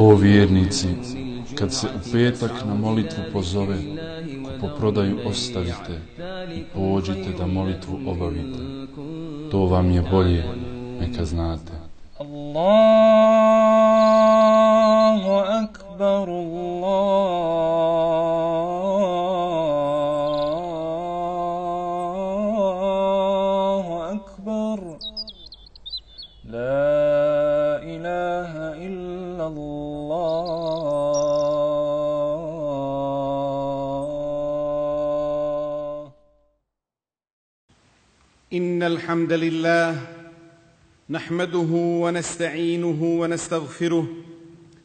O vjernici, kad se u petak na molitvu pozove, po prodaju ostavite i pođite da molitvu obavite. To vam je bolje, neka znate. إن الحمد لله نحمده ونستعينه ونستغفره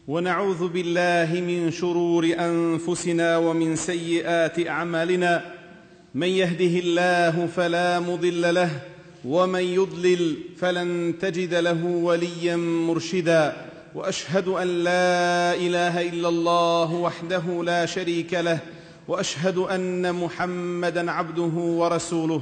ونعوذ بالله من شرور أنفسنا ومن سيئات أعمالنا. من يهده الله فلا مضل له ومن يضلل فلن تجد له وليا مرشدا. وأشهد أن لا إله إلا الله وحده لا شريك له. وأشهد أن محمدا عبده ورسوله.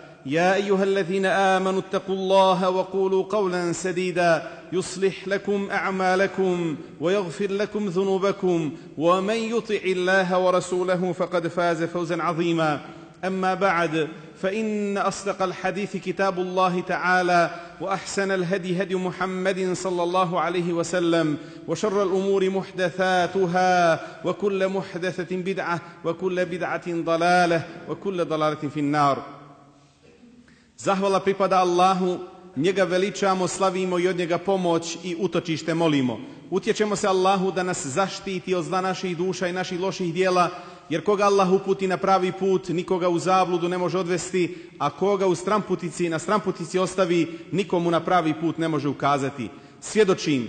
يا أيها الذين آمنوا اتقوا الله وقولوا قولا سديدا يصلح لكم أعمالكم ويغفر لكم ذنوبكم ومن يطع الله ورسوله فقد فاز فوزا عظيما. أما بعد فإن أصدق الحديث كتاب الله تعالى وأحسن الهدي هدي محمد صلى الله عليه وسلم وشر الأمور محدثاتها وكل محدثة بدعة وكل بدعة ضلالة وكل ضلالة في النار. Zahvala pripada Allahu, njega veličamo, slavimo i od njega pomoć i utočište molimo. Utječemo se Allahu da nas zaštiti od zla naših duša i naših loših dijela, jer koga Allah uputi na pravi put, nikoga u zabludu ne može odvesti, a koga u stramputici na stramputici ostavi, nikomu na pravi put ne može ukazati. Svjedočim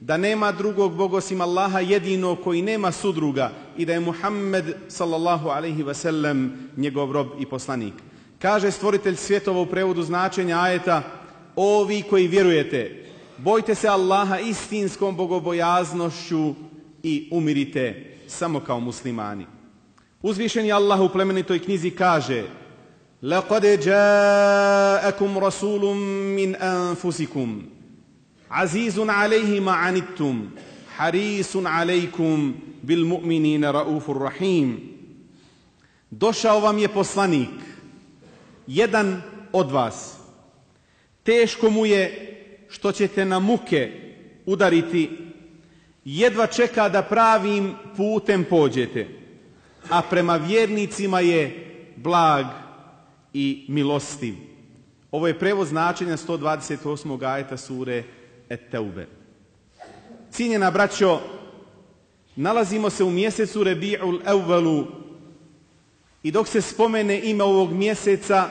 da nema drugog Boga osim Allaha jedino koji nema sudruga i da je Muhammed sallallahu alaihi wasallam njegov rob i poslanik. Kaže stvoritelj svjetova u prevodu značenja ajeta Ovi koji vjerujete, bojte se Allaha istinskom bogobojaznošću i umirite samo kao muslimani. Uzvišeni Allah u plemenitoj knjizi kaže لَقَدْ جَاءَكُمْ رَسُولٌ مِّنْ أَنفُسِكُمْ عَزِيزٌ عَلَيْهِ مَا عَنِتُّمْ حَرِيسٌ عَلَيْكُمْ بِالْمُؤْمِنِينَ رَؤُوفٌ رَحِيمٌ Došao vam je poslanik, jedan od vas. Teško mu je što ćete na muke udariti, jedva čeka da pravim putem pođete, a prema vjernicima je blag i milostiv. Ovo je prevoz značenja 128. ajeta sure Et-Teube. Cijenjena braćo, nalazimo se u mjesecu Rebi'ul Evvelu i dok se spomene ime ovog mjeseca,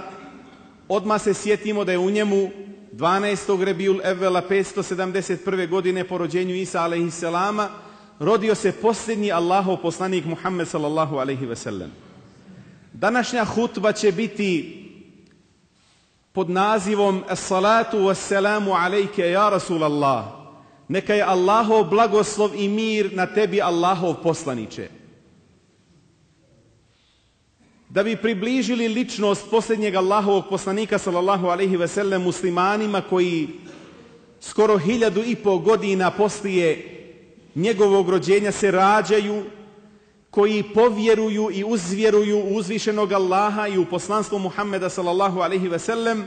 odmah se sjetimo da je u njemu 12. Rebiul Evvela 571. godine po rođenju Isa alaihisselama rodio se posljednji Allahov poslanik Muhammed sallallahu alaihi sellem. Današnja hutba će biti pod nazivom As-salatu wassalamu alejke ja Rasulallah. Neka je Allahov blagoslov i mir na tebi Allahov poslaniće. Da bi približili ličnost posljednjeg Allahovog poslanika sallallahu alaihi ve sellem muslimanima koji skoro hiljadu i pol godina poslije njegovog rođenja se rađaju, koji povjeruju i uzvjeruju uzvišenog Allaha i u poslanstvo Muhammeda sallallahu alaihi ve sellem,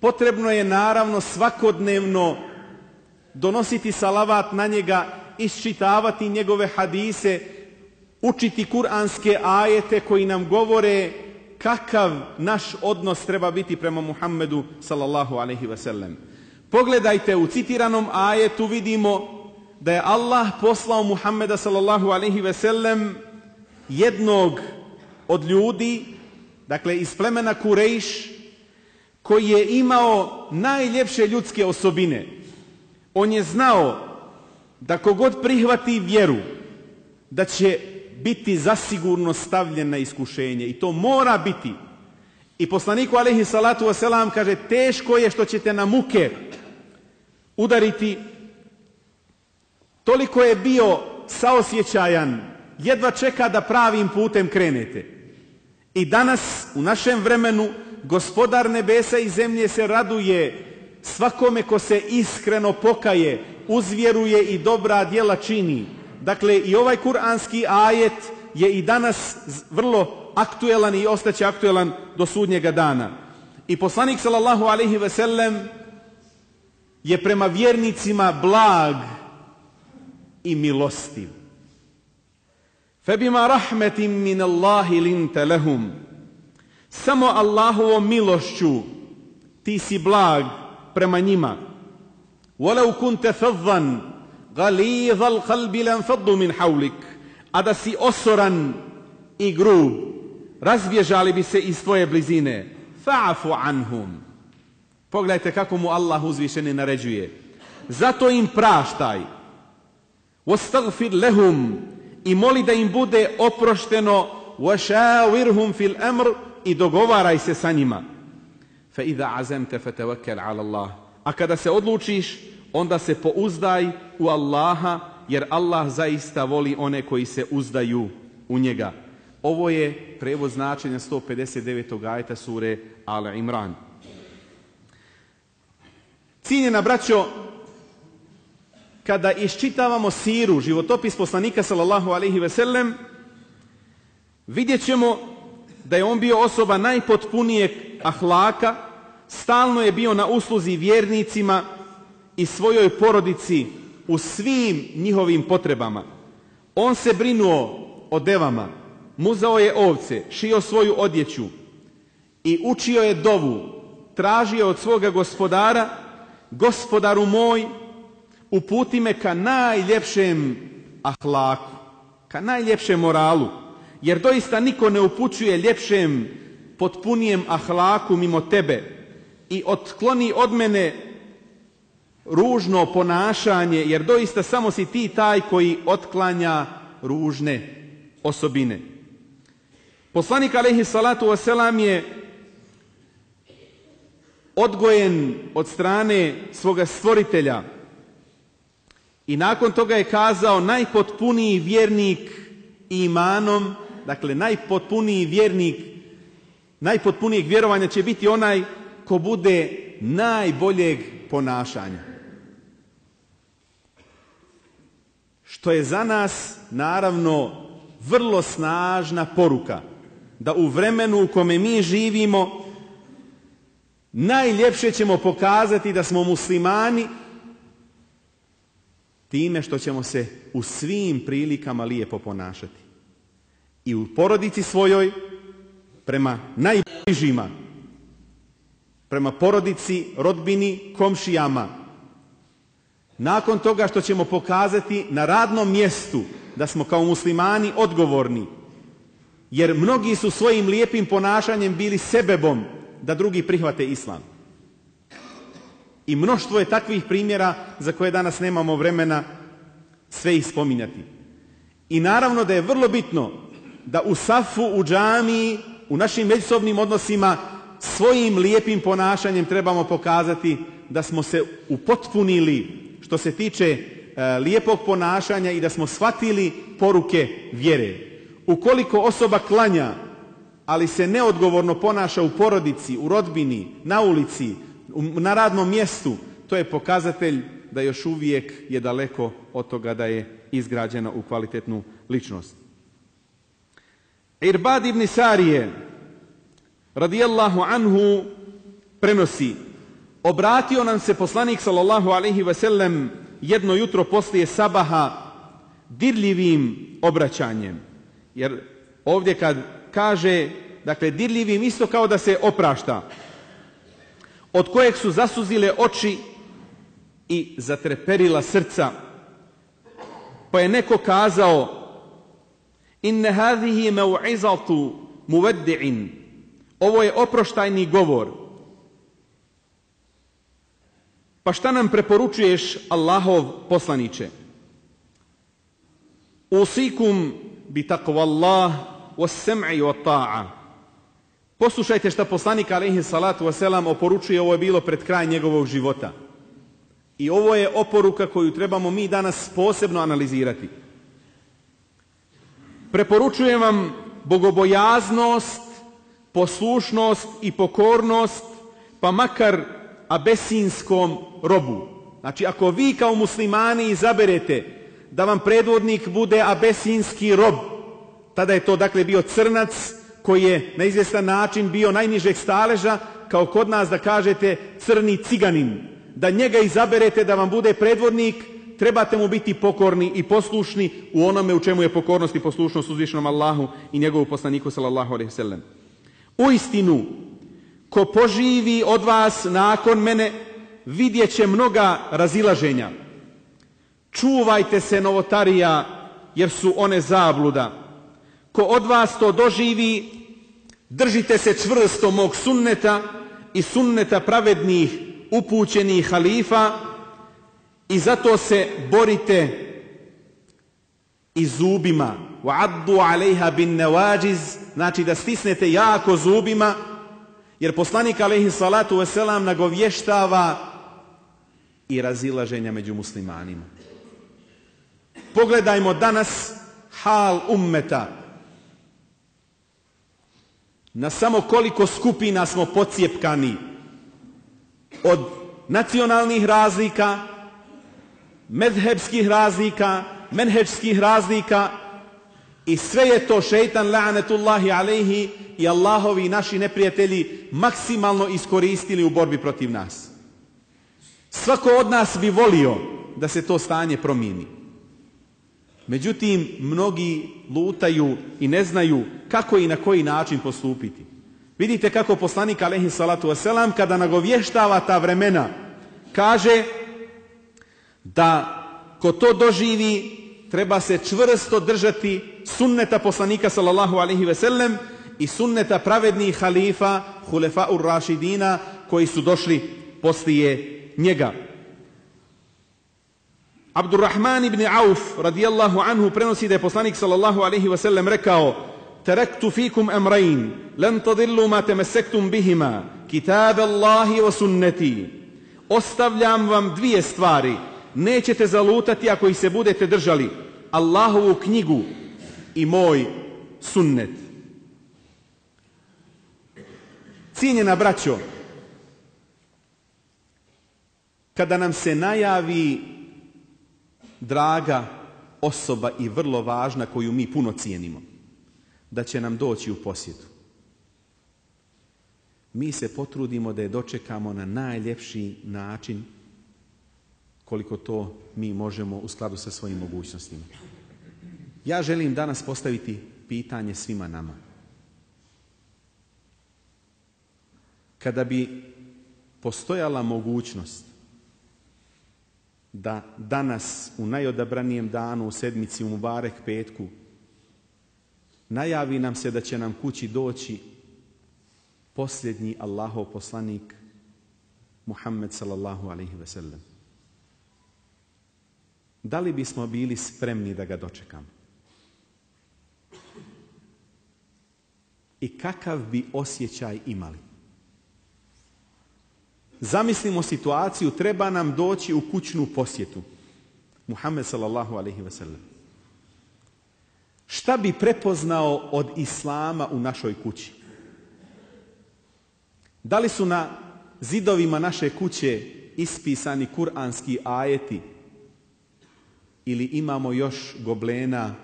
potrebno je naravno svakodnevno donositi salavat na njega, iščitavati njegove hadise, učiti kuranske ajete koji nam govore kakav naš odnos treba biti prema Muhammedu sallallahu alaihi sellem. Pogledajte u citiranom ajetu vidimo da je Allah poslao Muhammeda sallallahu alaihi sellem jednog od ljudi, dakle iz plemena Kurejš, koji je imao najljepše ljudske osobine. On je znao da kogod prihvati vjeru, da će biti zasigurno stavljen na iskušenje i to mora biti. I poslaniku alaihi salatu wasalam kaže teško je što ćete na muke udariti. Toliko je bio saosjećajan, jedva čeka da pravim putem krenete. I danas u našem vremenu gospodar nebesa i zemlje se raduje svakome ko se iskreno pokaje, uzvjeruje i dobra djela čini. Dakle, i ovaj kuranski ajet je i danas vrlo aktuelan i ostaće aktuelan do sudnjega dana. I poslanik sallallahu alaihi ve sellem je prema vjernicima blag i milostiv. Febima rahmetim min Allahi linte lehum. Samo Allahovom milošću ti si blag prema njima. Walau kunte faddan غليظ القلب لانفضوا min hawlik. A da si osoran i grub, razbježali bi se iz tvoje blizine. Fa'fu anhum. Pogledajte kako mu Allah uzvišeni naređuje. Zato im praštaj. Wastagfir lehum. I moli da im bude oprošteno. Washawirhum fil amr. I dogovaraj se sa njima. Fa idha azamta fatawakkal ala Allah. A kada se odlučiš, onda se pouzdaj u Allaha, jer Allah zaista voli one koji se uzdaju u njega. Ovo je prevod značenja 159. ajta sure Al Imran. Cijenjena braćo, kada iščitavamo siru, životopis poslanika sallallahu alaihi ve sellem, vidjet ćemo da je on bio osoba najpotpunijeg ahlaka, stalno je bio na usluzi vjernicima i svojoj porodici u svim njihovim potrebama. On se brinuo o devama, muzao je ovce, šio svoju odjeću i učio je dovu, tražio od svoga gospodara, gospodaru moj, uputi me ka najljepšem ahlaku, ka najljepšem moralu, jer doista niko ne upućuje ljepšem, potpunijem ahlaku mimo tebe i otkloni od mene ružno ponašanje, jer doista samo si ti taj koji otklanja ružne osobine. Poslanik alaihi salatu wasalam je odgojen od strane svoga stvoritelja i nakon toga je kazao najpotpuniji vjernik imanom, dakle najpotpuniji vjernik, najpotpunijeg vjerovanja će biti onaj ko bude najboljeg ponašanja. Što je za nas naravno vrlo snažna poruka da u vremenu u kome mi živimo najljepše ćemo pokazati da smo muslimani time što ćemo se u svim prilikama lijepo ponašati. I u porodici svojoj, prema najbližima, prema porodici, rodbini, komšijama. Nakon toga što ćemo pokazati na radnom mjestu da smo kao muslimani odgovorni, jer mnogi su svojim lijepim ponašanjem bili sebebom da drugi prihvate islam. I mnoštvo je takvih primjera za koje danas nemamo vremena sve ih spominjati. I naravno da je vrlo bitno da u safu, u džamiji, u našim međusobnim odnosima svojim lijepim ponašanjem trebamo pokazati da smo se upotpunili što se tiče e, lijepog ponašanja i da smo shvatili poruke vjere. Ukoliko osoba klanja, ali se neodgovorno ponaša u porodici, u rodbini, na ulici, na radnom mjestu, to je pokazatelj da još uvijek je daleko od toga da je izgrađena u kvalitetnu ličnost. Irbad ibn Sarije, radijallahu anhu, prenosi. Obratio nam se poslanik sallallahu alaihi sellem jedno jutro poslije sabaha dirljivim obraćanjem. Jer ovdje kad kaže, dakle dirljivim isto kao da se oprašta, od kojeg su zasuzile oči i zatreperila srca. Pa je neko kazao, inne hadihi mau'izatu muveddi'in, ovo je oproštajni govor. Pa šta nam preporučuješ Allahov poslaniće? Usikum bi takvallah was sam'i wa ta'a. Poslušajte šta poslanik alaihi salatu wasalam oporučuje, ovo je bilo pred kraj njegovog života. I ovo je oporuka koju trebamo mi danas posebno analizirati. Preporučujem vam bogobojaznost, poslušnost i pokornost, pa makar abesinskom robu. Znači, ako vi kao muslimani izaberete da vam predvodnik bude abesinski rob, tada je to dakle bio crnac koji je na izvjestan način bio najnižeg staleža, kao kod nas da kažete crni ciganin. Da njega izaberete da vam bude predvodnik, trebate mu biti pokorni i poslušni u onome u čemu je pokornost i poslušnost uzvišenom Allahu i njegovu poslaniku sallallahu alaihi sallam. U istinu, ko poživi od vas nakon mene, vidjet će mnoga razilaženja. Čuvajte se novotarija, jer su one zabluda. Ko od vas to doživi, držite se čvrsto mog sunneta i sunneta pravednih upućenih halifa i zato se borite i zubima. وَعَدُّ عَلَيْهَا بِالنَّوَاجِزِ Znači da stisnete jako zubima, jer poslanik alaihi salatu wasalam nagovještava i razilaženja među muslimanima. Pogledajmo danas hal ummeta. Na samo koliko skupina smo pocijepkani od nacionalnih razlika, medhebskih razlika, menheđskih razlika i sve je to šeitan la'anetullahi alaihi i Allahovi naši neprijatelji maksimalno iskoristili u borbi protiv nas. Svako od nas bi volio da se to stanje promijeni. Međutim, mnogi lutaju i ne znaju kako i na koji način postupiti. Vidite kako poslanik alaihi salatu wasalam kada nagovještava ta vremena kaže da ko to doživi treba se čvrsto držati sunneta poslanika sallallahu alaihi ve sellem i sunneta pravednih halifa hulefa ur rašidina koji su došli poslije njega. Abdurrahman ibn Auf radijallahu anhu prenosi da je poslanik sallallahu alaihi ve sellem rekao Terektu fikum emrain, len tadillu ma temesektum bihima, kitabe Allahi wa sunneti. Ostavljam vam dvije stvari, Nećete zalutati ako ih se budete držali. Allahovu knjigu i moj sunnet. Cijenjena braćo, kada nam se najavi draga osoba i vrlo važna koju mi puno cijenimo, da će nam doći u posjetu. Mi se potrudimo da je dočekamo na najljepši način koliko to mi možemo u skladu sa svojim mogućnostima. Ja želim danas postaviti pitanje svima nama. Kada bi postojala mogućnost da danas u najodabranijem danu u sedmici u Mubarek petku najavi nam se da će nam kući doći posljednji Allahov poslanik Muhammed sallallahu alaihi ve sellem. Da li bismo bili spremni da ga dočekamo? I kakav bi osjećaj imali? Zamislimo situaciju, treba nam doći u kućnu posjetu. Muhammed sallallahu alaihi ve. Šta bi prepoznao od Islama u našoj kući? Da li su na zidovima naše kuće ispisani kuranski ajeti ili imamo još goblena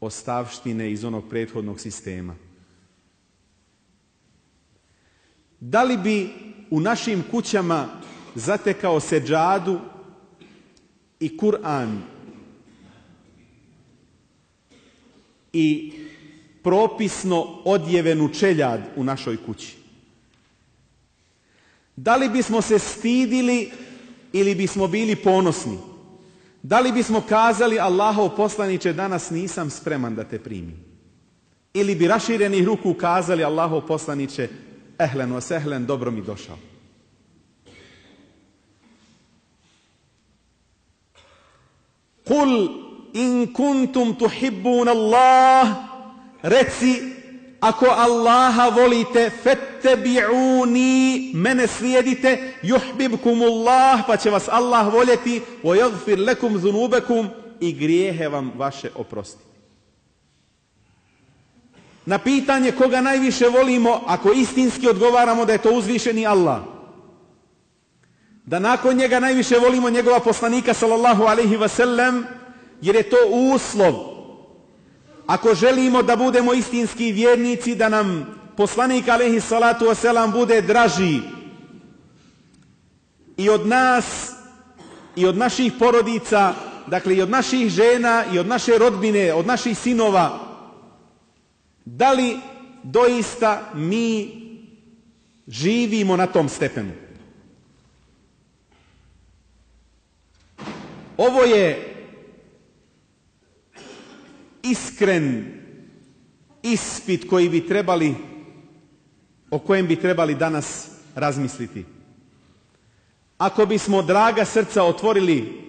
ostavštine iz onog prethodnog sistema? Da li bi u našim kućama zatekao seđadu i Kur'an i propisno odjevenu čeljad u našoj kući? Da li bismo se stidili ili bismo bili ponosni? Da li bismo kazali Allahov poslaniće danas nisam spreman da te primim? Ili bi raširenih ruku kazali Allahov poslaniće ehlen o sehlen, dobro mi došao. Kul in kuntum tuhibbun Allah, reci, ako Allaha volite, fettebi'uni, mene slijedite, juhbibkumullah, pa će vas Allah voljeti, lekum zunubekum, i grijehe vam vaše oprostiti. Na pitanje koga najviše volimo, ako istinski odgovaramo da je to uzvišeni Allah, da nakon njega najviše volimo njegova poslanika sallallahu alaihi wasallam, jer je to uslov. Ako želimo da budemo istinski vjernici, da nam poslanik alaihi salatu wasallam bude draži i od nas i od naših porodica, dakle i od naših žena i od naše rodbine, od naših sinova, da li doista mi živimo na tom stepenu? Ovo je iskren ispit koji bi trebali, o kojem bi trebali danas razmisliti. Ako bismo draga srca otvorili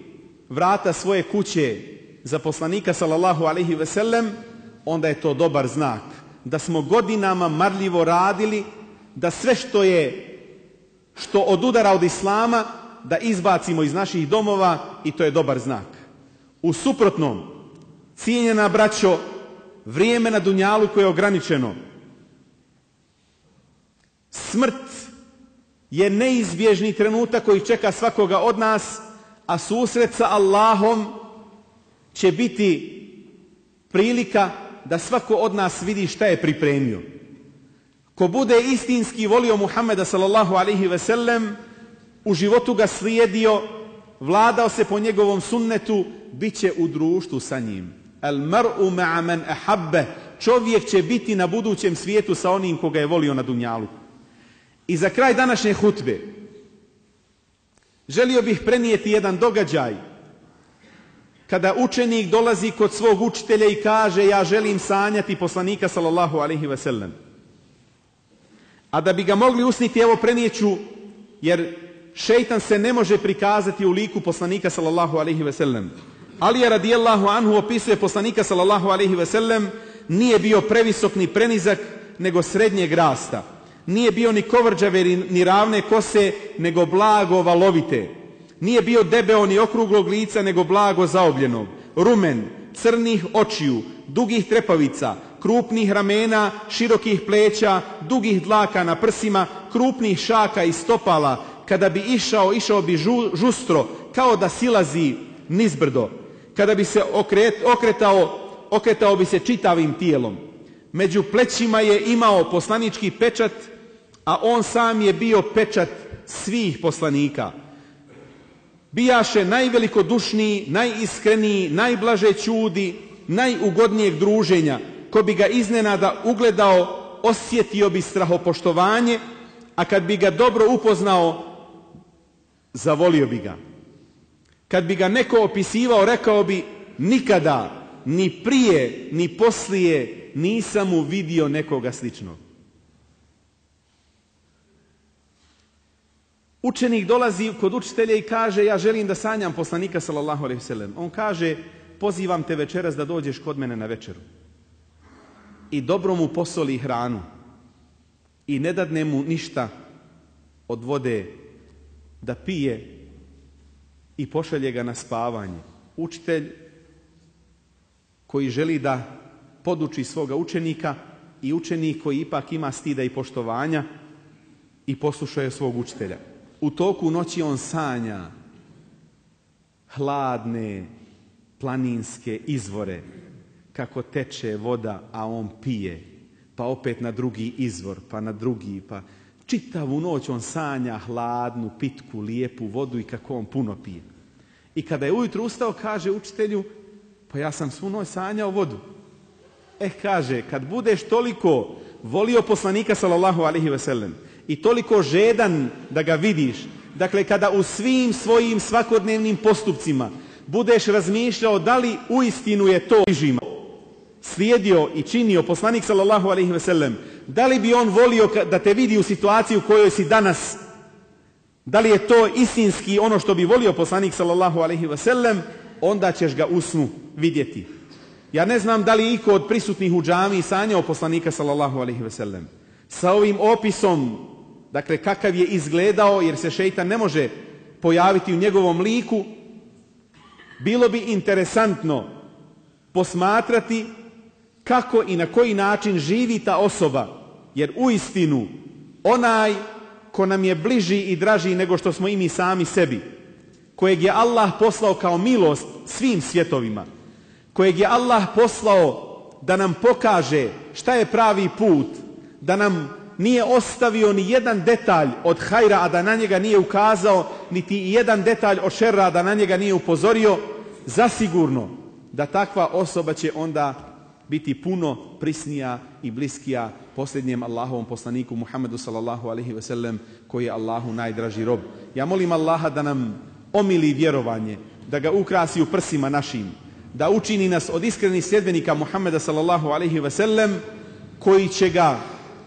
vrata svoje kuće za poslanika sallallahu alaihi ve sellem, onda je to dobar znak. Da smo godinama marljivo radili, da sve što je, što odudara od Islama, da izbacimo iz naših domova i to je dobar znak. U suprotnom, cijenjena braćo, vrijeme na Dunjalu koje je ograničeno. Smrt je neizbježni trenutak koji čeka svakoga od nas, a susret sa Allahom će biti prilika da svako od nas vidi šta je pripremio. Ko bude istinski volio Muhammeda sallallahu alaihi ve sellem, u životu ga slijedio, vladao se po njegovom sunnetu, bit će u društvu sa njim. El mar'u ma'a man ahabbe. Čovjek će biti na budućem svijetu sa onim koga je volio na dunjalu. I za kraj današnje hutbe želio bih prenijeti jedan događaj kada učenik dolazi kod svog učitelja i kaže ja želim sanjati poslanika sallallahu alaihi ve sellem. A da bi ga mogli usniti, evo prenijeću, jer šeitan se ne može prikazati u liku poslanika sallallahu alaihi sellem. Ali radijallahu anhu opisuje poslanika sallallahu alaihi ve sellem, nije bio previsok ni prenizak, nego srednjeg rasta. Nije bio ni kovrđave ni ravne kose, nego blago valovite. Nije bio debeo ni okruglog lica, nego blago zaobljenog. Rumen, crnih očiju, dugih trepavica, krupnih ramena, širokih pleća, dugih dlaka na prsima, krupnih šaka i stopala. Kada bi išao, išao bi žustro, kao da silazi nizbrdo. Kada bi se okretao, okretao bi se čitavim tijelom. Među plećima je imao poslanički pečat, a on sam je bio pečat svih poslanika. Bijaše najvelikodušniji, najiskreniji, najblaže čudi, najugodnijeg druženja. Ko bi ga iznenada ugledao, osjetio bi strahopoštovanje, a kad bi ga dobro upoznao, zavolio bi ga. Kad bi ga neko opisivao, rekao bi nikada, ni prije, ni poslije nisam mu vidio nekoga sličnog. Učenik dolazi kod učitelja i kaže ja želim da sanjam poslanika sallallahu alejhi ve On kaže pozivam te večeras da dođeš kod mene na večeru. I dobro mu posoli hranu. I ne dadne mu ništa od vode da pije i pošalje ga na spavanje. Učitelj koji želi da poduči svoga učenika i učenik koji ipak ima stida i poštovanja i poslušaju svog učitelja. U toku noći on sanja hladne planinske izvore kako teče voda, a on pije. Pa opet na drugi izvor, pa na drugi, pa čitavu noć on sanja hladnu, pitku, lijepu vodu i kako on puno pije. I kada je ujutro ustao, kaže učitelju, pa ja sam svu noć sanjao vodu. Eh, kaže, kad budeš toliko volio poslanika sallallahu alaihi ve sellem, i toliko žedan da ga vidiš. Dakle, kada u svim svojim svakodnevnim postupcima budeš razmišljao da li uistinu je to bližima slijedio i činio poslanik sallallahu alaihi ve sellem, da li bi on volio da te vidi u situaciji u kojoj si danas, da li je to istinski ono što bi volio poslanik sallallahu alaihi ve sellem, onda ćeš ga u snu vidjeti. Ja ne znam da li je iko od prisutnih u džami sanjao poslanika sallallahu alaihi ve sellem. Sa ovim opisom, dakle kakav je izgledao, jer se šeitan ne može pojaviti u njegovom liku, bilo bi interesantno posmatrati kako i na koji način živi ta osoba, jer u istinu onaj ko nam je bliži i draži nego što smo i mi sami sebi, kojeg je Allah poslao kao milost svim svjetovima, kojeg je Allah poslao da nam pokaže šta je pravi put, da nam nije ostavio ni jedan detalj od hajra, a da na njega nije ukazao, niti jedan detalj od šerra, a da na njega nije upozorio, zasigurno da takva osoba će onda biti puno prisnija i bliskija posljednjem Allahovom poslaniku Muhammedu sallallahu alaihi ve sellem koji je Allahu najdraži rob. Ja molim Allaha da nam omili vjerovanje, da ga ukrasi u prsima našim, da učini nas od iskrenih sljedbenika Muhammeda sallallahu alaihi ve sellem koji će ga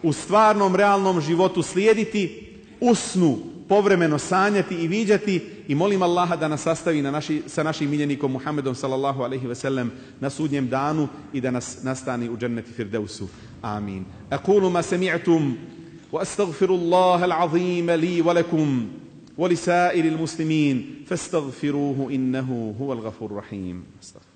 u stvarnom realnom životu slijediti, usnu, povremeno sanjati i viđati i molim Allaha da nas sastavi na naši, sa našim miljenikom Muhammedom sallallahu alaihi ve sellem na sudnjem danu i da nas nastani u dženneti firdevsu. Amin. Aqulu ma sami'tum wa astaghfiru Allah al-azim li wa lakum ولسائر المسلمين فاستغفروه إنه هو الغفور الرحيم استغفر